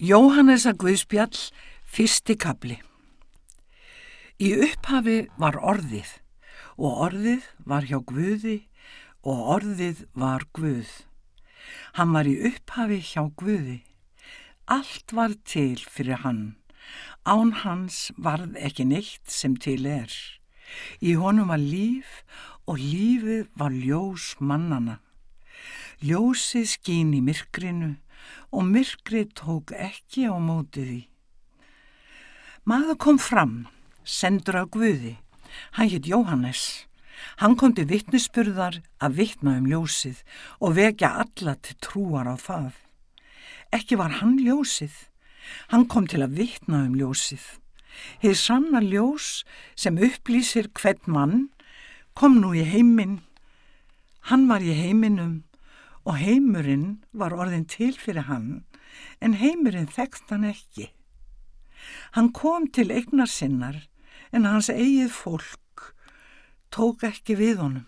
Jóhannesa Guðspjall, fyrsti kabli. Í upphafi var orðið og orðið var hjá Guði og orðið var Guð. Hann var í upphafi hjá Guði. Allt var til fyrir hann. Án hans varð ekki neitt sem til er. Í honum var líf og lífið var ljós mannana. Ljósið skín í myrkrinu og myrkri tók ekki á móti því. Maður kom fram, sendur af Guði. Hann hitt Jóhannes. Hann kom til vittnesburðar að vittna um ljósið og vekja alla til trúar á það. Ekki var hann ljósið. Hann kom til að vittna um ljósið. Þið sanna ljós sem upplýsir hvern mann kom nú í heiminn. Hann var í heiminum og heimurinn var orðin til fyrir hann en heimurinn þekkt hann ekki. Hann kom til eignar sinnar en hans eigið fólk tók ekki við honum.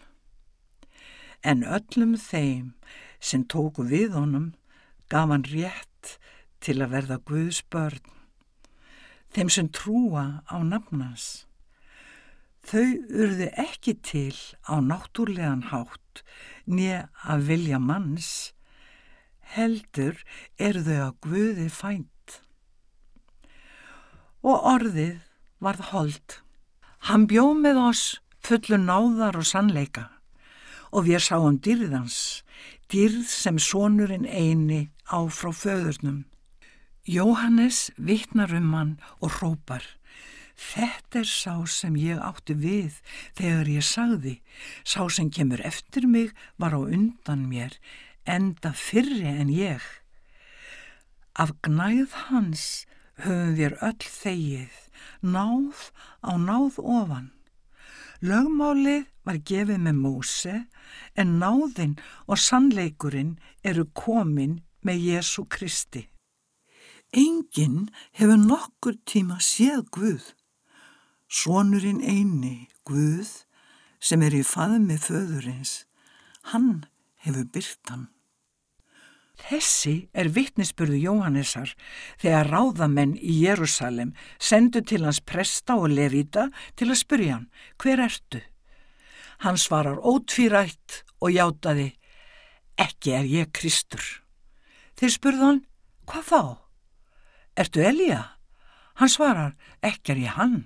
En öllum þeim sem tóku við honum gaf hann rétt til að verða Guðs börn. Þeim sem trúa á nafnas. Þau urðu ekki til á náttúrlegan hátt nýja að vilja manns, heldur eru þau að Guði fænt. Og orðið varð hold. Hann bjóð með oss fullu náðar og sannleika og við sáum dýrðans, dýrð sem sonurinn eini á frá föðurnum. Jóhannes vittnar um hann og hrópar Þetta er sá sem ég átti við þegar ég sagði, sá sem kemur eftir mig var á undan mér, enda fyrri en ég. Af gnæð hans höfum við öll þegið, náð á náð ofan. Lögmálið var gefið með Móse en náðinn og sannleikurinn eru komin með Jésu Kristi. Engin hefur nokkur tíma séð Guð. Sónurinn eini, Guð, sem er í faðmi föðurins, hann hefur byrt hann. Þessi er vittnisspurðu Jóhannesar þegar ráðamenn í Jérúsalem sendu til hans presta og levita til að spurja hann, hver ertu? Hann svarar ótvírætt og játaði, ekki er ég Kristur. Þeir spurðu hann, hvað þá? Ertu Elíja? Hann svarar, ekki er ég hann.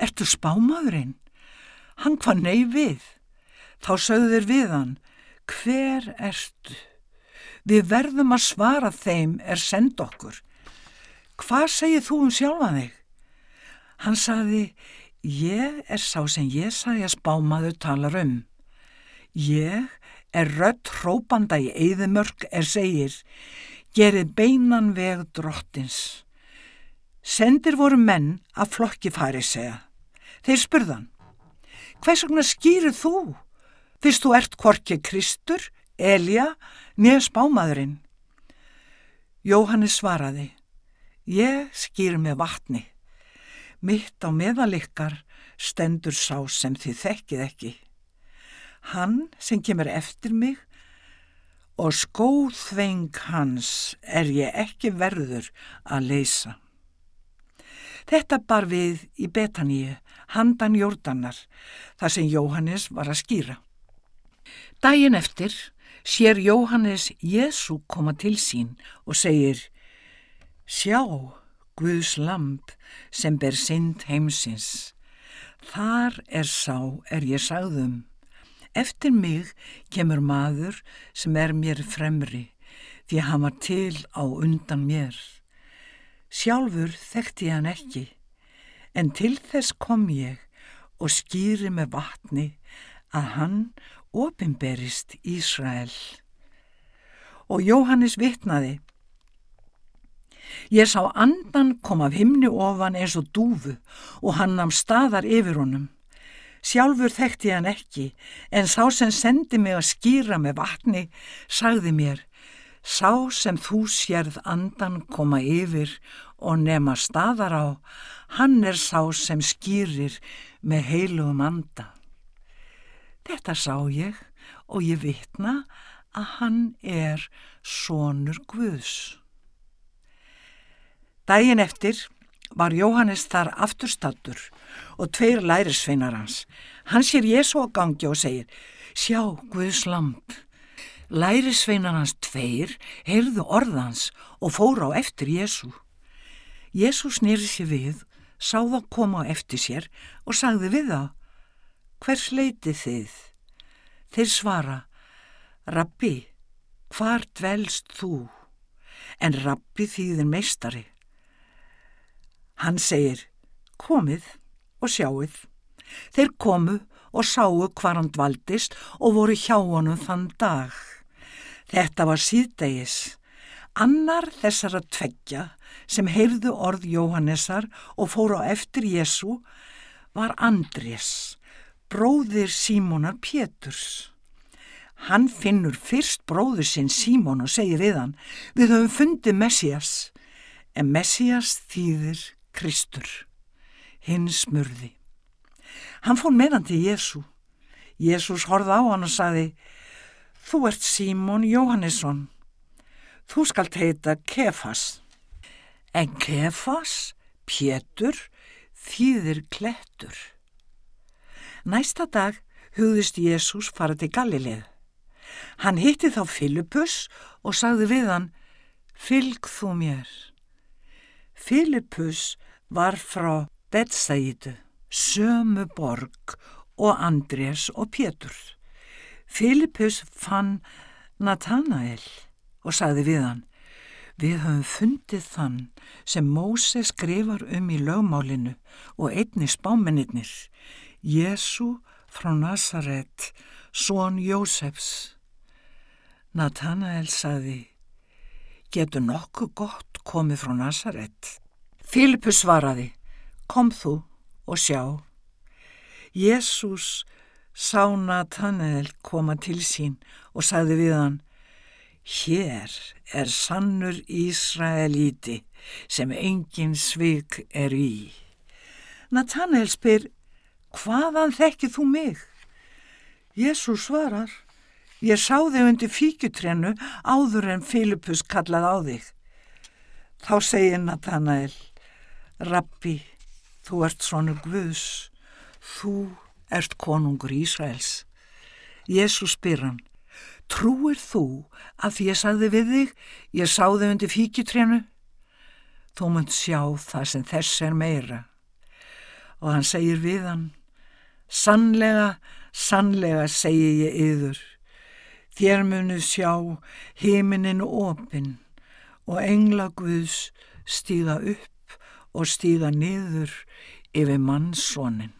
Ertu spámaðurinn? Hann hvað nei við. Þá sögður við hann, hver ertu? Við verðum að svara þeim er send okkur. Hvað segir þú um sjálfa þig? Hann saði, ég er sá sem ég sagði að spámaður talar um. Ég er rött hrópanda í eðimörk er segir, gerið beinan veg drottins. Sendir voru menn að flokki fari segja. Þeir spurðan, hvers vegna skýrið þú? Fyrst þú ert korkið Kristur, Elja, neð spámaðurinn. Jóhannes svaraði, ég skýr með vatni. Mitt á meðalikkar stendur sá sem þið þekkið ekki. Hann sem kemur eftir mig og skóðveng hans er ég ekki verður að leysa. Þetta bar við í Betaníu, handan Jórdanar, þar sem Jóhannes var að skýra. Dægin eftir sér Jóhannes Jésu koma til sín og segir Sjá, Guðs lamp sem ber synd heimsins. Þar er sá er ég sagðum. Eftir mig kemur maður sem er mér fremri því hann var til á undan mér. Sjálfur þekkti hann ekki, en til þess kom ég og skýri með vatni að hann opimberist Ísrael. Og Jóhannes vitnaði, ég sá andan kom af himni ofan eins og dúfu og hann nam staðar yfir honum. Sjálfur þekkti hann ekki, en sá sem sendi mig að skýra með vatni sagði mér, Sá sem þú sérð andan koma yfir og nema staðar á, hann er sá sem skýrir með heilugum anda. Þetta sá ég og ég vitna að hann er sonur Guðs. Dægin eftir var Jóhannes þar afturstattur og tveir lærisveinar hans. Hann sér Jésu á gangi og segir, sjá, Guðs lamp. Lærisveinar hans tveir heyrðu orðans og fóru á eftir Jésu. Jésu snýri sér við, sá það koma á eftir sér og sagði við það, hvers leiti þið? Þeir svara, Rabbi, hvar dvelst þú? En Rabbi þýðir meistari. Hann segir, komið og sjáuð. Þeir komu og sáu hvar hann dvaldist og voru hjá honum þann dag. Þetta var síðdegis. Annar þessara tveggja sem heyrðu orð Jóhannesar og fóru á eftir Jésu var Andrés, bróðir Símonar Péturs. Hann finnur fyrst bróður sinn Símon og segir hann, við höfum fundið Messias, en Messias þýðir Kristur, hinn smurði. Hann fór meðan til Jésu. Jésús horfði á hann og saði, Þú ert Símon Jóhannesson. Þú skalt heita Kefas. En Kefas, Pétur, þýðir klettur. Næsta dag hugðist Jésús fara til Galilið. Hann hitti þá Filippus og sagði við hann, Fylg þú mér. Filippus var frá Betsaidu, sömu borg og Andrés og Pétur. Filippus fann Nathanael og sagði við hann, við höfum fundið þann sem Móse skrifar um í lögmálinu og einni spámennir, Jésu frá Nazaret, són Jósefs. Nathanael sagði, getur nokkuð gott komið frá Nazaret? Filippus svaraði, kom þú og sjá. Jésús sá Nathanael koma til sín og sagði við hann, hér er sannur Ísraelíti sem engin svik er í. Nathanael spyr, hvaðan þekkið þú mig? Jésús svarar, Ég sá þig undir fíkjutrennu áður en Filippus kallað á þig. Þá segir Nathanael, Rabbi, þú ert svonu Guðs, þú ert konungur Ísraels. Jésús spyr hann, trúir þú að því ég sagði við þig, ég sá þig undir fíkjutrennu? Þú munt sjá það sem þess er meira. Og hann segir við hann, sannlega, sannlega segi ég yður, Þér munu sjá heiminin opinn og engla Guðs stíga upp og stíga niður yfir mannssonin.